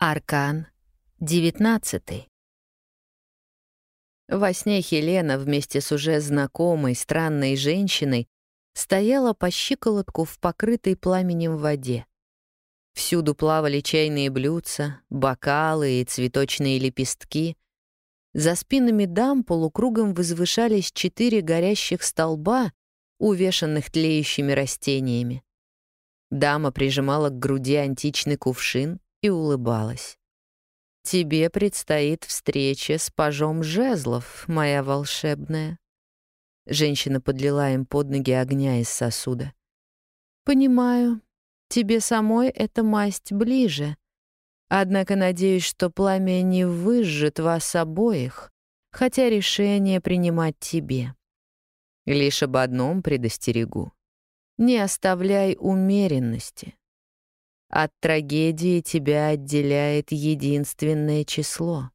Аркан, девятнадцатый. Во сне Хелена вместе с уже знакомой странной женщиной стояла по щиколотку в покрытой пламенем воде. Всюду плавали чайные блюдца, бокалы и цветочные лепестки. За спинами дам полукругом возвышались четыре горящих столба, увешанных тлеющими растениями. Дама прижимала к груди античный кувшин и улыбалась. «Тебе предстоит встреча с пажом жезлов, моя волшебная». Женщина подлила им под ноги огня из сосуда. «Понимаю, тебе самой эта масть ближе. Однако надеюсь, что пламя не выжжет вас обоих, хотя решение принимать тебе. Лишь об одном предостерегу. Не оставляй умеренности. От трагедии тебя отделяет единственное число.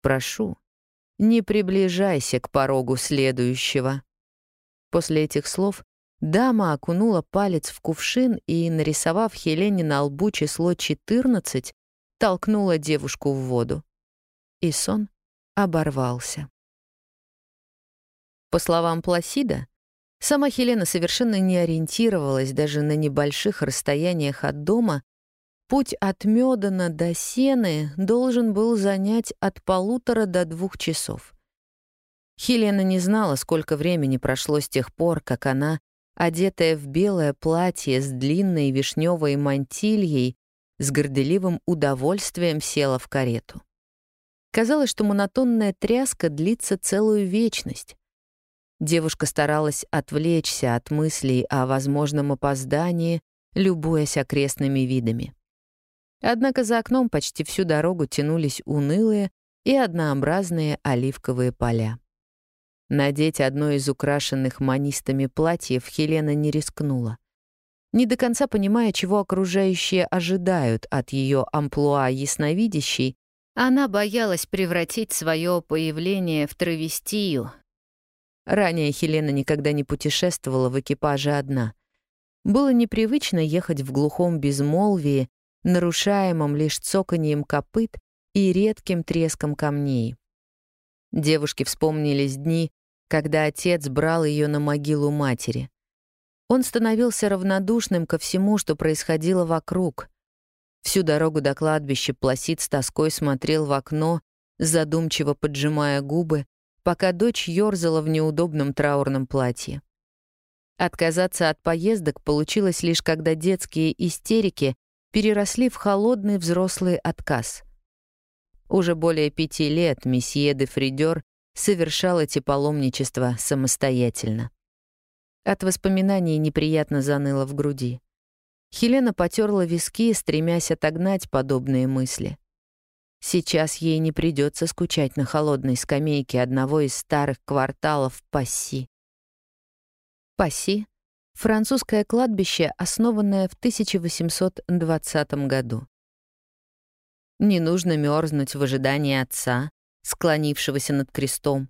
Прошу, не приближайся к порогу следующего. После этих слов дама окунула палец в кувшин и, нарисовав Хелене на лбу число 14, толкнула девушку в воду. И сон оборвался. По словам Пласида, Сама Хелена совершенно не ориентировалась даже на небольших расстояниях от дома. Путь от Мёдана до Сены должен был занять от полутора до двух часов. Хелена не знала, сколько времени прошло с тех пор, как она, одетая в белое платье с длинной вишневой мантильей, с горделивым удовольствием села в карету. Казалось, что монотонная тряска длится целую вечность. Девушка старалась отвлечься от мыслей о возможном опоздании, любуясь окрестными видами. Однако за окном почти всю дорогу тянулись унылые и однообразные оливковые поля. Надеть одно из украшенных манистами платьев Хелена не рискнула. Не до конца понимая, чего окружающие ожидают от ее амплуа ясновидящей, она боялась превратить свое появление в травестию, Ранее Хелена никогда не путешествовала в экипаже одна. Было непривычно ехать в глухом безмолвии, нарушаемом лишь цоканьем копыт и редким треском камней. Девушке вспомнились дни, когда отец брал ее на могилу матери. Он становился равнодушным ко всему, что происходило вокруг. Всю дорогу до кладбища Пласид с тоской смотрел в окно, задумчиво поджимая губы, пока дочь ёрзала в неудобном траурном платье. Отказаться от поездок получилось лишь когда детские истерики переросли в холодный взрослый отказ. Уже более пяти лет месье де Фридер совершал эти паломничества самостоятельно. От воспоминаний неприятно заныло в груди. Хелена потерла виски, стремясь отогнать подобные мысли. Сейчас ей не придется скучать на холодной скамейке одного из старых кварталов Пасси. Пасси — французское кладбище, основанное в 1820 году. Не нужно мерзнуть в ожидании отца, склонившегося над крестом.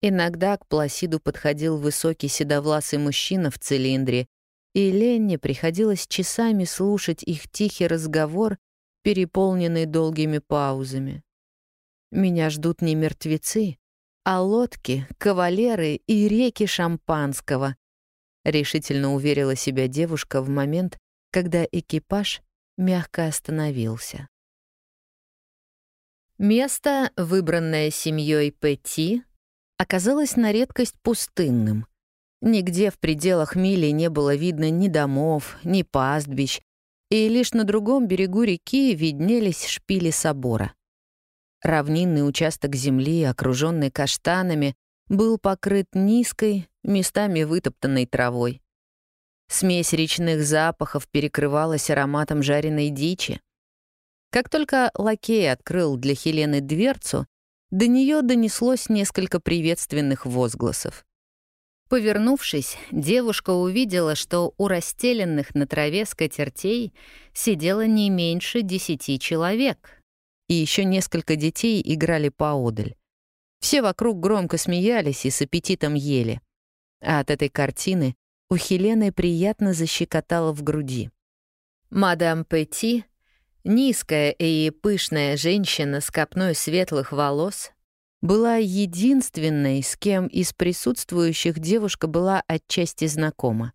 Иногда к Пласиду подходил высокий седовласый мужчина в цилиндре, и Ленне приходилось часами слушать их тихий разговор переполненный долгими паузами. Меня ждут не мертвецы, а лодки, кавалеры и реки шампанского, решительно уверила себя девушка в момент, когда экипаж мягко остановился. Место, выбранное семьей Пэти, оказалось на редкость пустынным. Нигде в пределах мили не было видно ни домов, ни пастбищ, и лишь на другом берегу реки виднелись шпили собора. Равнинный участок земли, окруженный каштанами, был покрыт низкой, местами вытоптанной травой. Смесь речных запахов перекрывалась ароматом жареной дичи. Как только лакей открыл для Хелены дверцу, до нее донеслось несколько приветственных возгласов. Повернувшись, девушка увидела, что у расстеленных на траве скатертей сидело не меньше десяти человек. И еще несколько детей играли поодаль. Все вокруг громко смеялись и с аппетитом ели. А от этой картины у Хелены приятно защекотало в груди. Мадам Петти Низкая и пышная женщина с копной светлых волос была единственной, с кем из присутствующих девушка была отчасти знакома.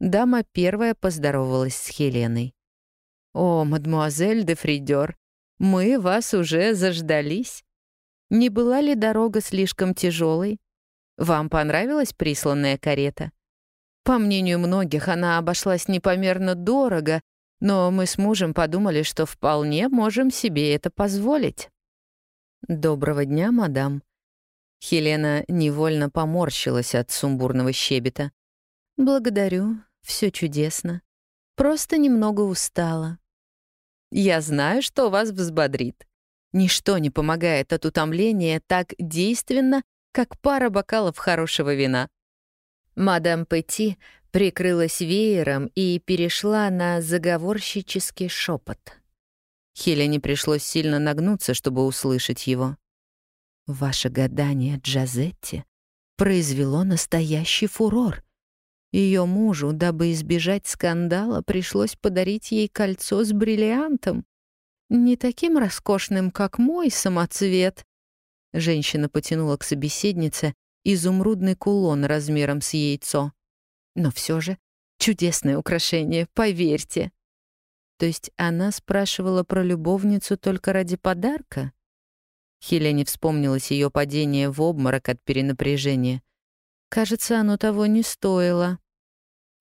Дама первая поздоровалась с Хеленой. «О, мадмуазель де Фридер, мы вас уже заждались. Не была ли дорога слишком тяжелой? Вам понравилась присланная карета? По мнению многих, она обошлась непомерно дорого, но мы с мужем подумали, что вполне можем себе это позволить. «Доброго дня, мадам». Хелена невольно поморщилась от сумбурного щебета. «Благодарю, все чудесно. Просто немного устала». «Я знаю, что вас взбодрит. Ничто не помогает от утомления так действенно, как пара бокалов хорошего вина». Мадам Петти прикрылась веером и перешла на заговорщический шепот. Хелене пришлось сильно нагнуться, чтобы услышать его. «Ваше гадание Джазетти произвело настоящий фурор. Ее мужу, дабы избежать скандала, пришлось подарить ей кольцо с бриллиантом. Не таким роскошным, как мой самоцвет». Женщина потянула к собеседнице изумрудный кулон размером с яйцо. Но все же чудесное украшение, поверьте. То есть она спрашивала про любовницу только ради подарка? Хелене вспомнилось ее падение в обморок от перенапряжения. Кажется, оно того не стоило.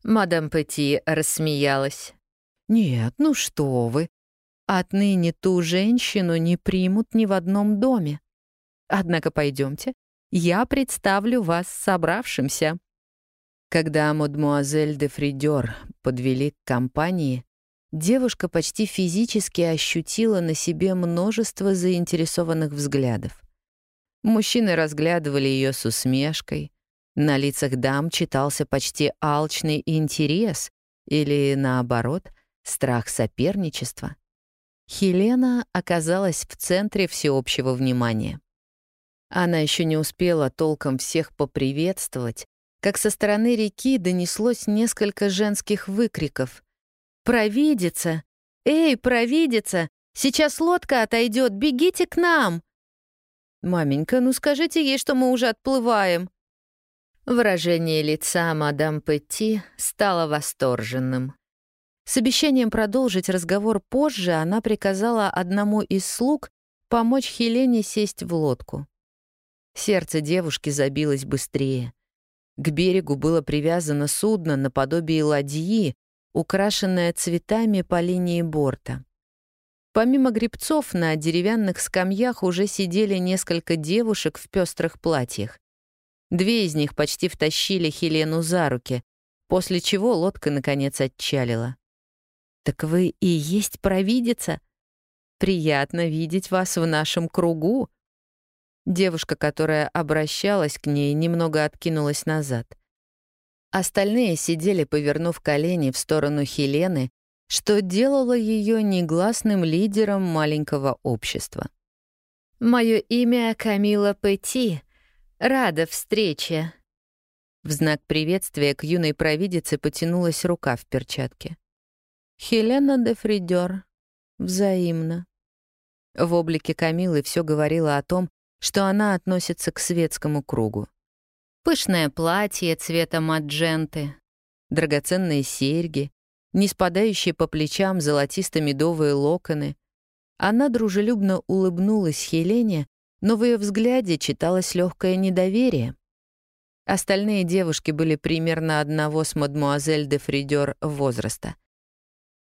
Мадам Петти рассмеялась. «Нет, ну что вы. Отныне ту женщину не примут ни в одном доме. Однако пойдемте, я представлю вас собравшимся». Когда мадмуазель де Фридер подвели к компании, девушка почти физически ощутила на себе множество заинтересованных взглядов. Мужчины разглядывали ее с усмешкой, на лицах дам читался почти алчный интерес или, наоборот, страх соперничества. Хелена оказалась в центре всеобщего внимания. Она еще не успела толком всех поприветствовать, как со стороны реки донеслось несколько женских выкриков. «Провидица! Эй, провидица! Сейчас лодка отойдет, бегите к нам!» «Маменька, ну скажите ей, что мы уже отплываем!» Выражение лица мадам Петти стало восторженным. С обещанием продолжить разговор позже она приказала одному из слуг помочь Хелене сесть в лодку. Сердце девушки забилось быстрее. К берегу было привязано судно наподобие ладьи, украшенное цветами по линии борта. Помимо грибцов, на деревянных скамьях уже сидели несколько девушек в пестрых платьях. Две из них почти втащили Хелену за руки, после чего лодка, наконец, отчалила. «Так вы и есть провидица? Приятно видеть вас в нашем кругу», Девушка, которая обращалась к ней, немного откинулась назад. Остальные сидели, повернув колени в сторону Хелены, что делало ее негласным лидером маленького общества. «Мое имя Камила Петти. Рада встрече». В знак приветствия к юной провидице потянулась рука в перчатке. «Хелена де Фридер. Взаимно». В облике Камилы все говорило о том, что она относится к светскому кругу. Пышное платье цвета мадженты, драгоценные серьги, не спадающие по плечам золотисто-медовые локоны. Она дружелюбно улыбнулась Хелене, но в ее взгляде читалось легкое недоверие. Остальные девушки были примерно одного с мадмуазель де Фридер возраста.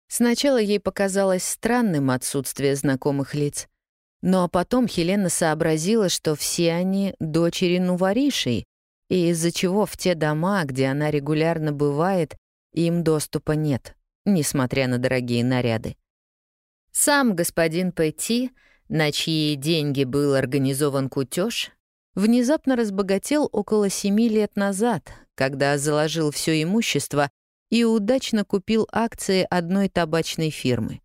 Сначала ей показалось странным отсутствие знакомых лиц — ну а потом Хелена сообразила, что все они — дочери Нуваришей, и из-за чего в те дома, где она регулярно бывает, им доступа нет, несмотря на дорогие наряды. Сам господин Пэти, на чьи деньги был организован кутеж, внезапно разбогател около семи лет назад, когда заложил все имущество и удачно купил акции одной табачной фирмы.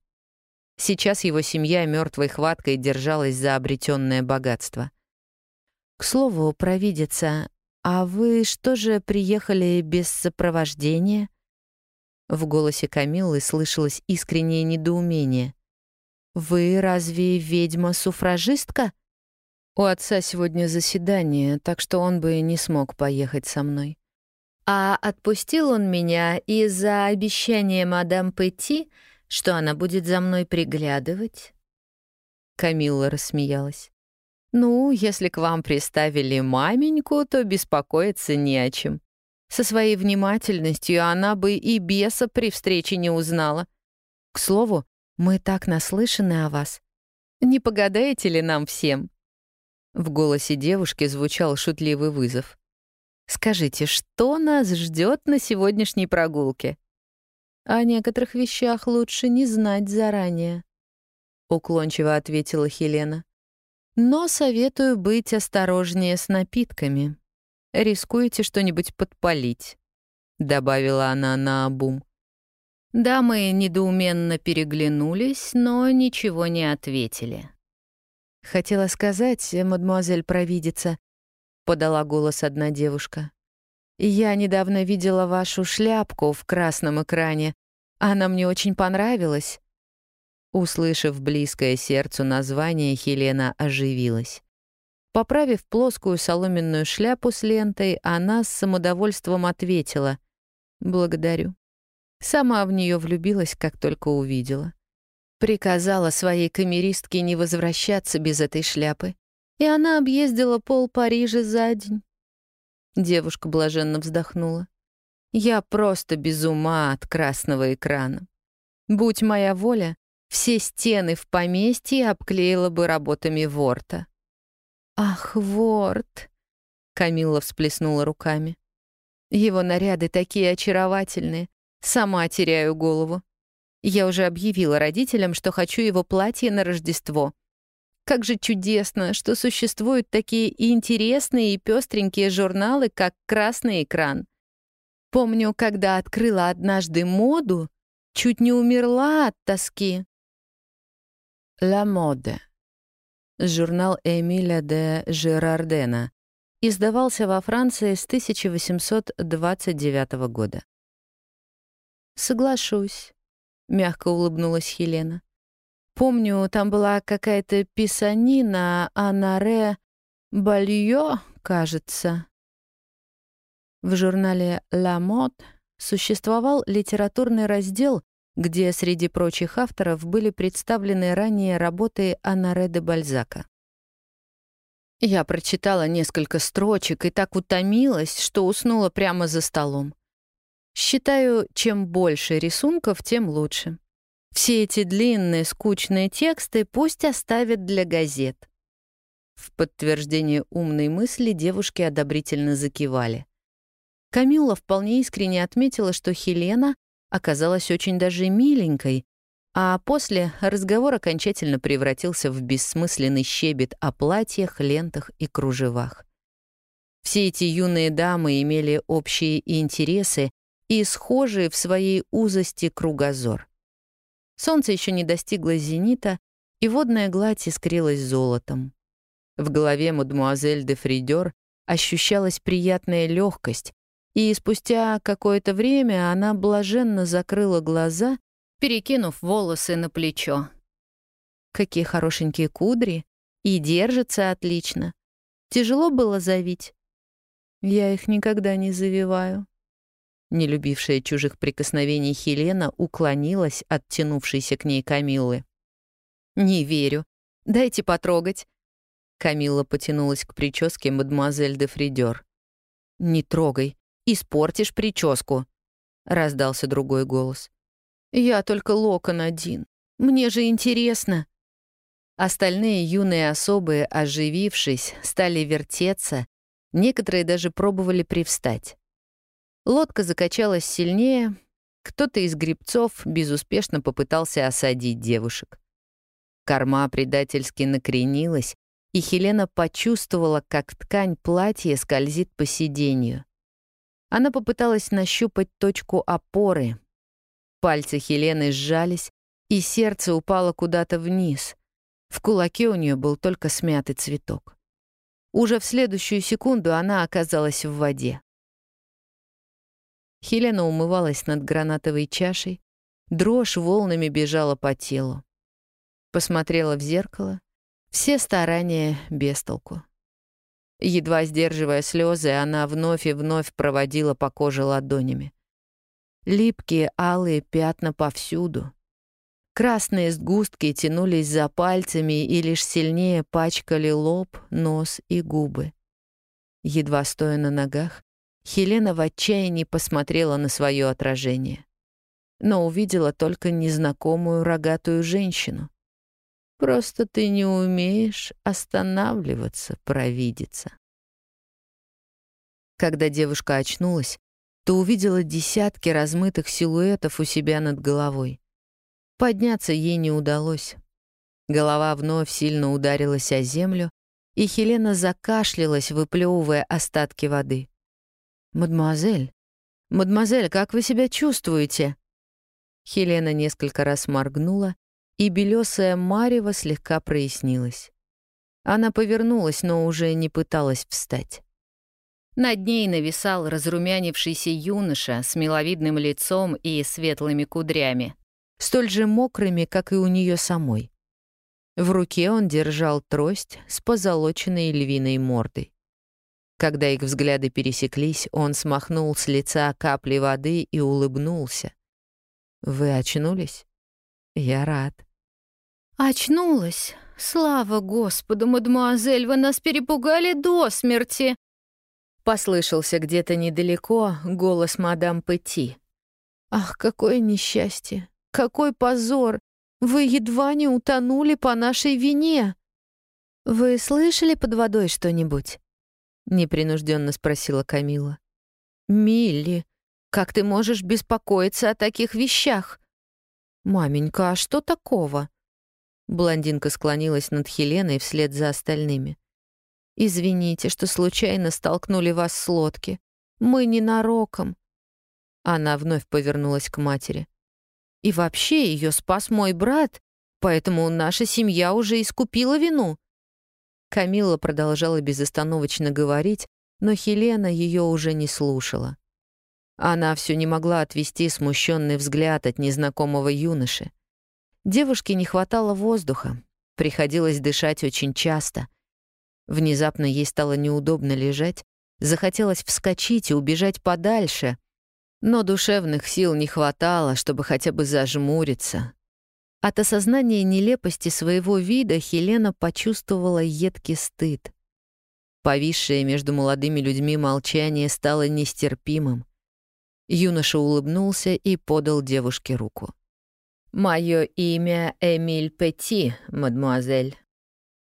Сейчас его семья мертвой хваткой держалась за обретенное богатство. «К слову, провидица, а вы что же приехали без сопровождения?» В голосе Камиллы слышалось искреннее недоумение. «Вы разве ведьма-суфражистка?» «У отца сегодня заседание, так что он бы не смог поехать со мной». «А отпустил он меня из-за обещания мадам Петти, что она будет за мной приглядывать?» Камилла рассмеялась. «Ну, если к вам приставили маменьку, то беспокоиться не о чем. Со своей внимательностью она бы и беса при встрече не узнала. К слову, мы так наслышаны о вас. Не погадаете ли нам всем?» В голосе девушки звучал шутливый вызов. «Скажите, что нас ждет на сегодняшней прогулке?» «О некоторых вещах лучше не знать заранее», — уклончиво ответила Хелена. «Но советую быть осторожнее с напитками. Рискуете что-нибудь подпалить», — добавила она на обум. Дамы недоуменно переглянулись, но ничего не ответили. «Хотела сказать, мадемуазель провидица», — подала голос одна девушка. «Я недавно видела вашу шляпку в красном экране. Она мне очень понравилась». Услышав близкое сердцу название, Хелена оживилась. Поправив плоскую соломенную шляпу с лентой, она с самодовольством ответила «Благодарю». Сама в нее влюбилась, как только увидела. Приказала своей камеристке не возвращаться без этой шляпы, и она объездила пол Парижа за день. Девушка блаженно вздохнула. «Я просто без ума от красного экрана. Будь моя воля, все стены в поместье обклеила бы работами Ворта». «Ах, Ворт!» — Камилла всплеснула руками. «Его наряды такие очаровательные, Сама теряю голову. Я уже объявила родителям, что хочу его платье на Рождество. Как же чудесно, что существуют такие интересные и пестренькие журналы, как «Красный экран». Помню, когда открыла однажды моду, чуть не умерла от тоски. «La Mode» журнал Эмиля де Жерардена, издавался во Франции с 1829 года. «Соглашусь», — мягко улыбнулась Хелена. «Помню, там была какая-то писанина Анаре Бальё, кажется». В журнале «La Mode» существовал литературный раздел, где среди прочих авторов были представлены ранее работы Анаре де Бальзака. Я прочитала несколько строчек и так утомилась, что уснула прямо за столом. Считаю, чем больше рисунков, тем лучше. Все эти длинные, скучные тексты пусть оставят для газет. В подтверждение умной мысли девушки одобрительно закивали. Камилла вполне искренне отметила, что Хелена оказалась очень даже миленькой, а после разговор окончательно превратился в бессмысленный щебет о платьях, лентах и кружевах. Все эти юные дамы имели общие интересы и схожие в своей узости кругозор. Солнце еще не достигло зенита, и водная гладь искрилась золотом. В голове мадемуазель де Фридер ощущалась приятная легкость, и спустя какое-то время она блаженно закрыла глаза, перекинув волосы на плечо. Какие хорошенькие кудри, и держатся отлично. Тяжело было завить. Я их никогда не завиваю. Не любившая чужих прикосновений Хелена уклонилась от тянувшейся к ней Камиллы. «Не верю. Дайте потрогать». Камилла потянулась к прическе мадемуазель де Фридер. «Не трогай. Испортишь прическу», — раздался другой голос. «Я только локон один. Мне же интересно». Остальные юные особы, оживившись, стали вертеться, некоторые даже пробовали привстать. Лодка закачалась сильнее, кто-то из грибцов безуспешно попытался осадить девушек. Корма предательски накренилась, и Хелена почувствовала, как ткань платья скользит по сиденью. Она попыталась нащупать точку опоры. Пальцы Хелены сжались, и сердце упало куда-то вниз. В кулаке у нее был только смятый цветок. Уже в следующую секунду она оказалась в воде. Хелена умывалась над гранатовой чашей, дрожь волнами бежала по телу. Посмотрела в зеркало. Все старания без толку. Едва сдерживая слезы, она вновь и вновь проводила по коже ладонями. Липкие алые пятна повсюду. Красные сгустки тянулись за пальцами и лишь сильнее пачкали лоб, нос и губы. Едва стоя на ногах, Хелена в отчаянии посмотрела на свое отражение. Но увидела только незнакомую рогатую женщину. «Просто ты не умеешь останавливаться, провидица». Когда девушка очнулась, то увидела десятки размытых силуэтов у себя над головой. Подняться ей не удалось. Голова вновь сильно ударилась о землю, и Хелена закашлялась, выплевывая остатки воды. «Мадемуазель, мадемуазель, как вы себя чувствуете?» Хелена несколько раз моргнула, и белесая марево слегка прояснилась. Она повернулась, но уже не пыталась встать. Над ней нависал разрумянившийся юноша с миловидным лицом и светлыми кудрями, столь же мокрыми, как и у нее самой. В руке он держал трость с позолоченной львиной мордой. Когда их взгляды пересеклись, он смахнул с лица капли воды и улыбнулся. «Вы очнулись? Я рад». «Очнулась? Слава Господу, мадемуазель, вы нас перепугали до смерти!» Послышался где-то недалеко голос мадам Петти. «Ах, какое несчастье! Какой позор! Вы едва не утонули по нашей вине!» «Вы слышали под водой что-нибудь?» — непринужденно спросила Камила. «Милли, как ты можешь беспокоиться о таких вещах?» «Маменька, а что такого?» Блондинка склонилась над Хеленой вслед за остальными. Извините, что случайно столкнули вас с лодки. Мы не нароком. Она вновь повернулась к матери. И вообще ее спас мой брат, поэтому наша семья уже искупила вину. Камила продолжала безостановочно говорить, но Хелена ее уже не слушала. Она все не могла отвести смущенный взгляд от незнакомого юноши. Девушке не хватало воздуха, приходилось дышать очень часто — Внезапно ей стало неудобно лежать, захотелось вскочить и убежать подальше, но душевных сил не хватало, чтобы хотя бы зажмуриться. От осознания нелепости своего вида Хелена почувствовала едкий стыд. Повисшее между молодыми людьми молчание стало нестерпимым. Юноша улыбнулся и подал девушке руку. «Мое имя Эмиль Петти, мадмуазель».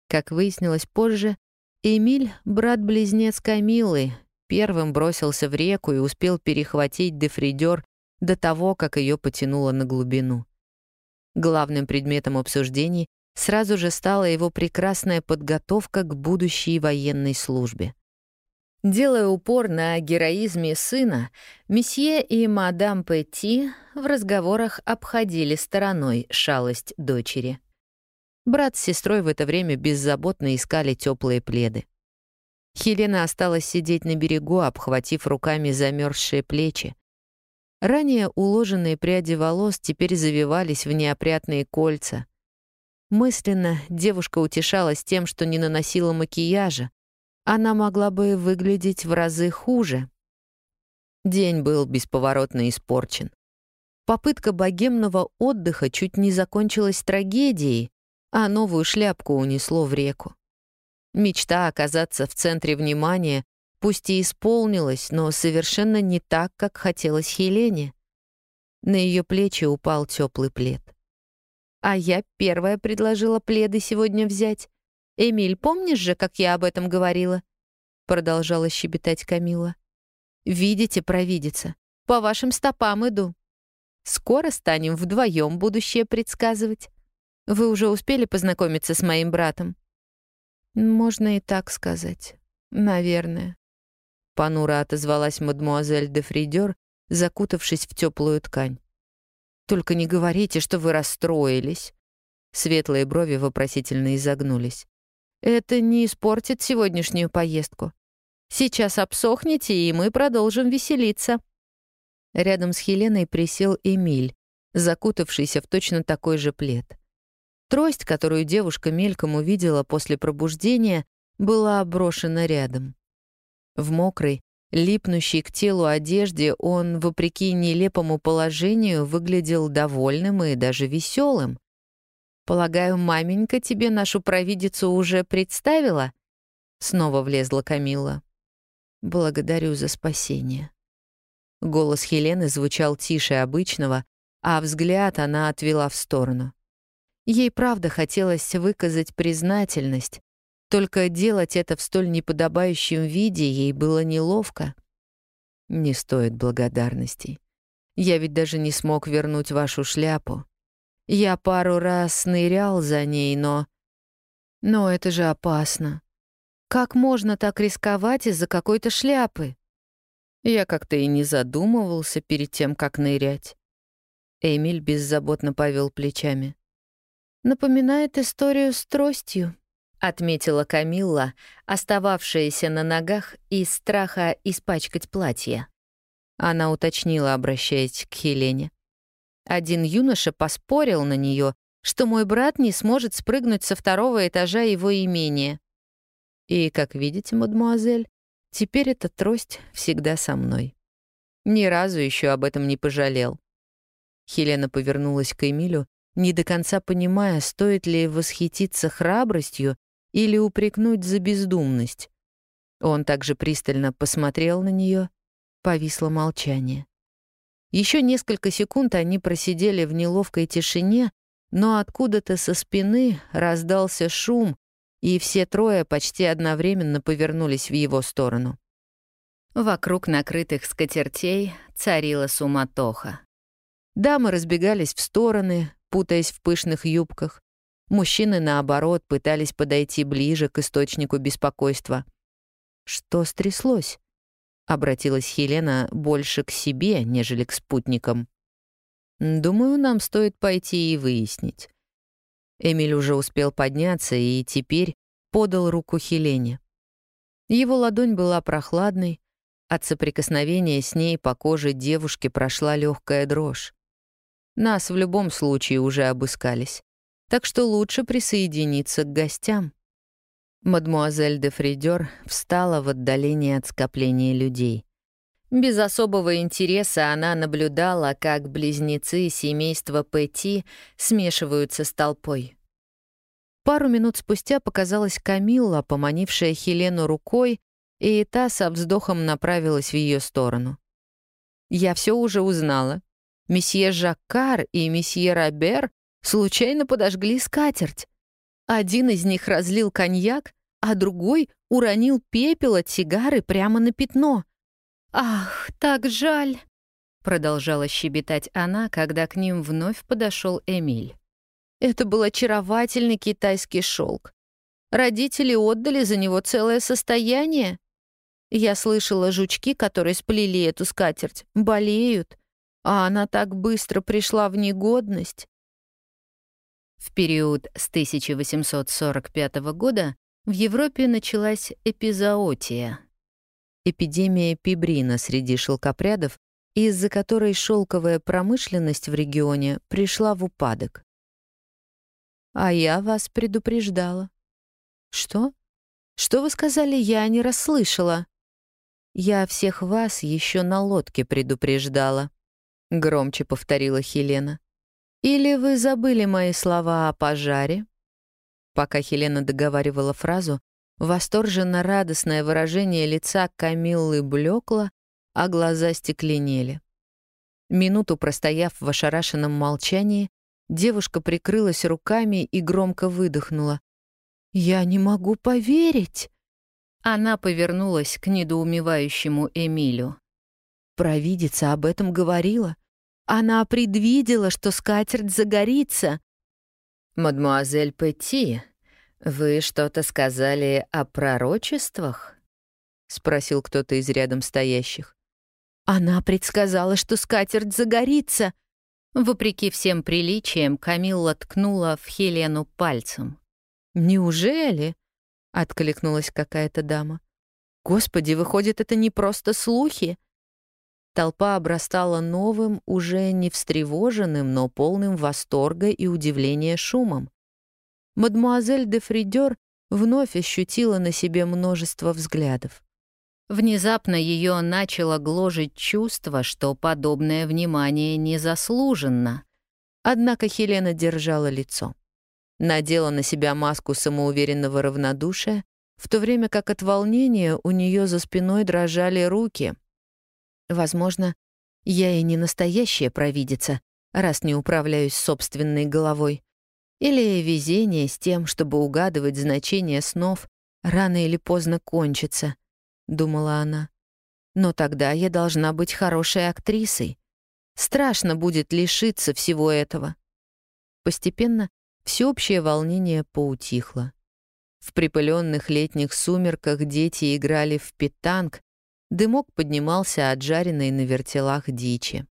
Как выяснилось позже, Эмиль, брат-близнец Камилы, первым бросился в реку и успел перехватить дефридер до того, как ее потянуло на глубину. Главным предметом обсуждений сразу же стала его прекрасная подготовка к будущей военной службе. Делая упор на героизме сына, месье и мадам Петти в разговорах обходили стороной шалость дочери. Брат с сестрой в это время беззаботно искали теплые пледы. Хелена осталась сидеть на берегу, обхватив руками замерзшие плечи. Ранее уложенные пряди волос теперь завивались в неопрятные кольца. Мысленно девушка утешалась тем, что не наносила макияжа. Она могла бы выглядеть в разы хуже. День был бесповоротно испорчен. Попытка богемного отдыха чуть не закончилась трагедией, а новую шляпку унесло в реку. Мечта оказаться в центре внимания пусть и исполнилась, но совершенно не так, как хотелось Хелене. На ее плечи упал теплый плед. А я первая предложила пледы сегодня взять. «Эмиль, помнишь же, как я об этом говорила?» Продолжала щебетать Камила. «Видите, провидица, по вашим стопам иду. Скоро станем вдвоем будущее предсказывать. Вы уже успели познакомиться с моим братом?» «Можно и так сказать. Наверное». Понуро отозвалась мадмуазель де Фридер, закутавшись в теплую ткань. «Только не говорите, что вы расстроились». Светлые брови вопросительно изогнулись. «Это не испортит сегодняшнюю поездку. Сейчас обсохнете, и мы продолжим веселиться». Рядом с Хеленой присел Эмиль, закутавшийся в точно такой же плед. Трость, которую девушка мельком увидела после пробуждения, была брошена рядом. В мокрой, липнущей к телу одежде он, вопреки нелепому положению, выглядел довольным и даже веселым. «Полагаю, маменька тебе нашу провидицу уже представила?» Снова влезла Камила. «Благодарю за спасение». Голос Хелены звучал тише обычного, а взгляд она отвела в сторону. Ей правда хотелось выказать признательность, только делать это в столь неподобающем виде ей было неловко. Не стоит благодарностей. Я ведь даже не смог вернуть вашу шляпу. Я пару раз нырял за ней, но... Но это же опасно. Как можно так рисковать из-за какой-то шляпы? Я как-то и не задумывался перед тем, как нырять. Эмиль беззаботно повел плечами. «Напоминает историю с тростью», — отметила Камилла, остававшаяся на ногах из страха испачкать платье. Она уточнила, обращаясь к Хелене. Один юноша поспорил на нее, что мой брат не сможет спрыгнуть со второго этажа его имения. И, как видите, мадемуазель, теперь эта трость всегда со мной. Ни разу еще об этом не пожалел. Хелена повернулась к Эмилю, не до конца понимая, стоит ли восхититься храбростью или упрекнуть за бездумность. Он также пристально посмотрел на нее, повисло молчание. Еще несколько секунд они просидели в неловкой тишине, но откуда-то со спины раздался шум, и все трое почти одновременно повернулись в его сторону. Вокруг накрытых скатертей царила суматоха. Дамы разбегались в стороны, путаясь в пышных юбках. Мужчины, наоборот, пытались подойти ближе к источнику беспокойства. «Что стряслось?» — обратилась Хелена больше к себе, нежели к спутникам. «Думаю, нам стоит пойти и выяснить». Эмиль уже успел подняться и теперь подал руку Хелене. Его ладонь была прохладной, от соприкосновения с ней по коже девушки прошла легкая дрожь. Нас в любом случае уже обыскались. Так что лучше присоединиться к гостям. Мадмуазель де Фридер встала в отдалении от скопления людей. Без особого интереса она наблюдала, как близнецы семейства Пэти смешиваются с толпой. Пару минут спустя показалась Камилла, поманившая Хелену рукой, и та со вздохом направилась в ее сторону. «Я все уже узнала», Месье Жаккар и месье Робер случайно подожгли скатерть. Один из них разлил коньяк, а другой уронил пепел от сигары прямо на пятно. «Ах, так жаль!» — продолжала щебетать она, когда к ним вновь подошел Эмиль. Это был очаровательный китайский шелк. Родители отдали за него целое состояние. Я слышала, жучки, которые сплели эту скатерть, болеют. А она так быстро пришла в негодность. В период с 1845 года в Европе началась эпизоотия — эпидемия пибрина среди шелкопрядов, из-за которой шелковая промышленность в регионе пришла в упадок. «А я вас предупреждала». «Что? Что вы сказали, я не расслышала?» «Я всех вас еще на лодке предупреждала», — громче повторила Хелена. «Или вы забыли мои слова о пожаре?» Пока Хелена договаривала фразу, восторженно радостное выражение лица Камиллы блекло, а глаза стекленели. Минуту простояв в ошарашенном молчании, девушка прикрылась руками и громко выдохнула. «Я не могу поверить!» Она повернулась к недоумевающему Эмилю. Провидица об этом говорила. Она предвидела, что скатерть загорится. «Мадмуазель Петти, вы что-то сказали о пророчествах?» — спросил кто-то из рядом стоящих. «Она предсказала, что скатерть загорится!» Вопреки всем приличиям, Камилла ткнула в Хелену пальцем. «Неужели?» — откликнулась какая-то дама. «Господи, выходит, это не просто слухи. Толпа обрастала новым, уже не встревоженным, но полным восторга и удивления шумом. мадмуазель де Фридер вновь ощутила на себе множество взглядов. Внезапно ее начало гложить чувство, что подобное внимание незаслуженно. Однако Хелена держала лицо. Надела на себя маску самоуверенного равнодушия, в то время как от волнения у нее за спиной дрожали руки. Возможно, я и не настоящая провидица, раз не управляюсь собственной головой. Или везение с тем, чтобы угадывать значение снов, рано или поздно кончится, — думала она. Но тогда я должна быть хорошей актрисой. Страшно будет лишиться всего этого. Постепенно всеобщее волнение поутихло. В припыленных летних сумерках дети играли в питанг, дымок поднимался от жареной на вертелах дичи.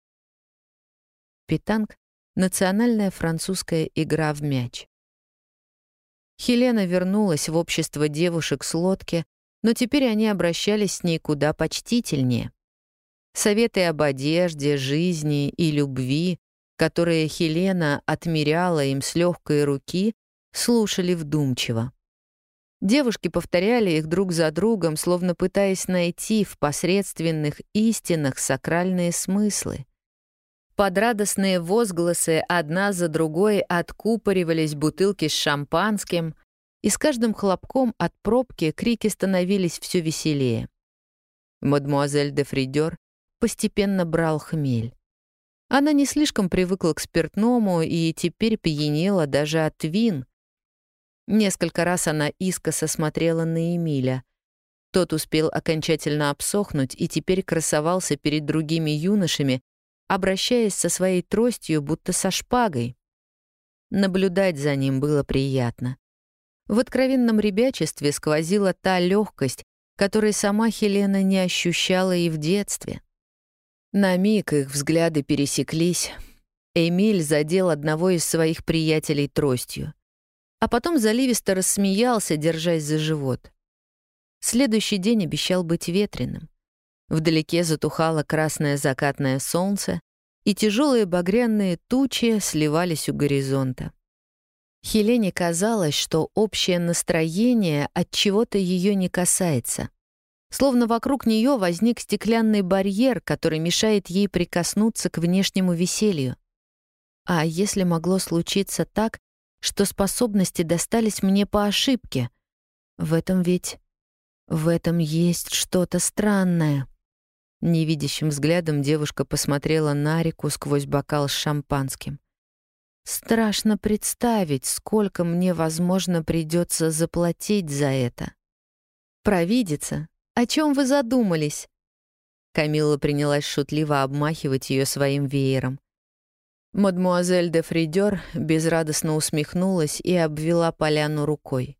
Питанг — национальная французская игра в мяч. Хелена вернулась в общество девушек с лодки, но теперь они обращались с ней куда почтительнее. Советы об одежде, жизни и любви, которые Хелена отмеряла им с легкой руки, слушали вдумчиво. Девушки повторяли их друг за другом, словно пытаясь найти в посредственных истинах сакральные смыслы. Под радостные возгласы одна за другой откупоривались бутылки с шампанским, и с каждым хлопком от пробки крики становились все веселее. Мадмуазель де Фридер постепенно брал хмель. Она не слишком привыкла к спиртному и теперь пьянела даже от вин. Несколько раз она искоса смотрела на Эмиля. Тот успел окончательно обсохнуть и теперь красовался перед другими юношами, обращаясь со своей тростью, будто со шпагой. Наблюдать за ним было приятно. В откровенном ребячестве сквозила та легкость, которой сама Хелена не ощущала и в детстве. На миг их взгляды пересеклись. Эмиль задел одного из своих приятелей тростью. А потом заливисто рассмеялся, держась за живот. Следующий день обещал быть ветреным. Вдалеке затухало красное закатное солнце, и тяжелые багряные тучи сливались у горизонта. Хелене казалось, что общее настроение от чего-то ее не касается. Словно вокруг нее возник стеклянный барьер, который мешает ей прикоснуться к внешнему веселью. А если могло случиться так, что способности достались мне по ошибке? В этом ведь... В этом есть что-то странное. Невидящим взглядом девушка посмотрела на реку сквозь бокал с шампанским. Страшно представить, сколько мне, возможно, придется заплатить за это. Провидица, о чем вы задумались? Камилла принялась шутливо обмахивать ее своим веером. Мадмуазель де Фридер безрадостно усмехнулась и обвела поляну рукой.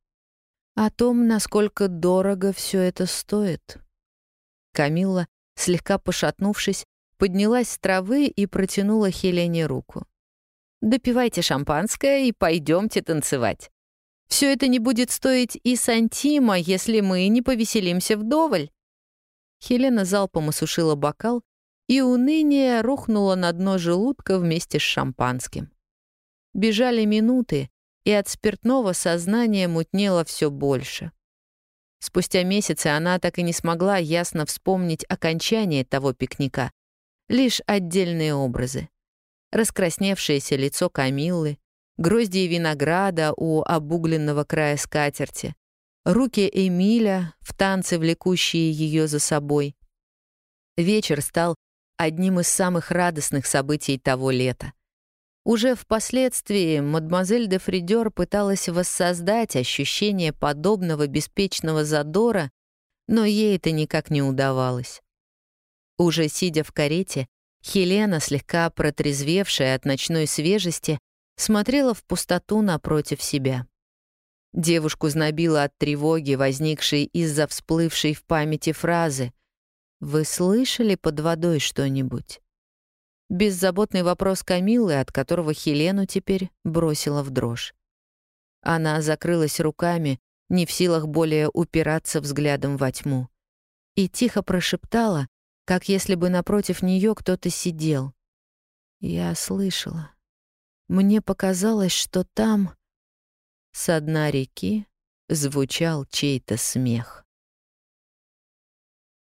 О том, насколько дорого все это стоит. Камилла слегка пошатнувшись, поднялась с травы и протянула Хелене руку. «Допивайте шампанское и пойдемте танцевать. Все это не будет стоить и сантима, если мы не повеселимся вдоволь». Хелена залпом осушила бокал, и уныние рухнуло на дно желудка вместе с шампанским. Бежали минуты, и от спиртного сознание мутнело все больше. Спустя месяцы она так и не смогла ясно вспомнить окончание того пикника. Лишь отдельные образы. Раскрасневшееся лицо Камиллы, гроздья винограда у обугленного края скатерти, руки Эмиля в танце, влекущие ее за собой. Вечер стал одним из самых радостных событий того лета. Уже впоследствии мадемуазель де Фридер пыталась воссоздать ощущение подобного беспечного задора, но ей это никак не удавалось. Уже сидя в карете, Хелена, слегка протрезвевшая от ночной свежести, смотрела в пустоту напротив себя. Девушку знобило от тревоги, возникшей из-за всплывшей в памяти фразы «Вы слышали под водой что-нибудь?» Беззаботный вопрос Камилы, от которого Хелену теперь бросила в дрожь. Она закрылась руками, не в силах более упираться взглядом во тьму. И тихо прошептала, как если бы напротив нее кто-то сидел. Я слышала. Мне показалось, что там... С дна реки звучал чей-то смех.